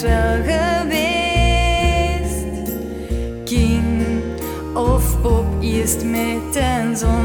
wel geweest. Kind of pop, eerst met een zon.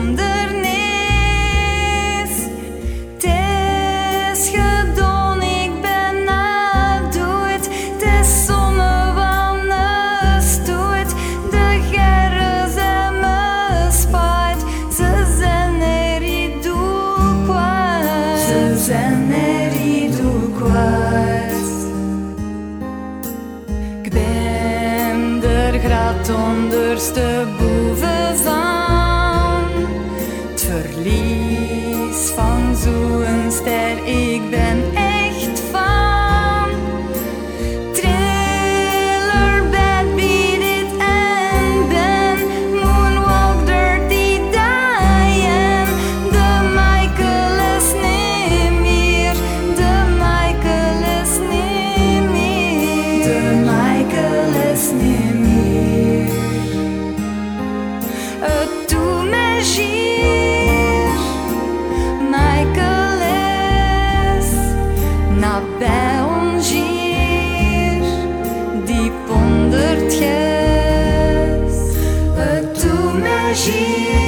Het ondersteboven van. Bij ons hier diep ondert gij, het doet.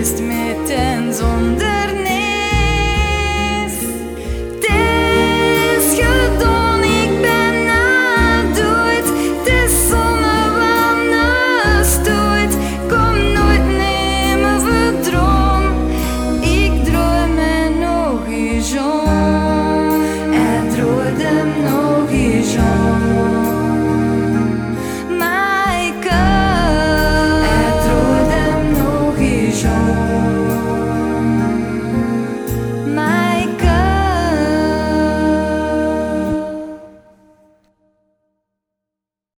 bist mit den Sonden.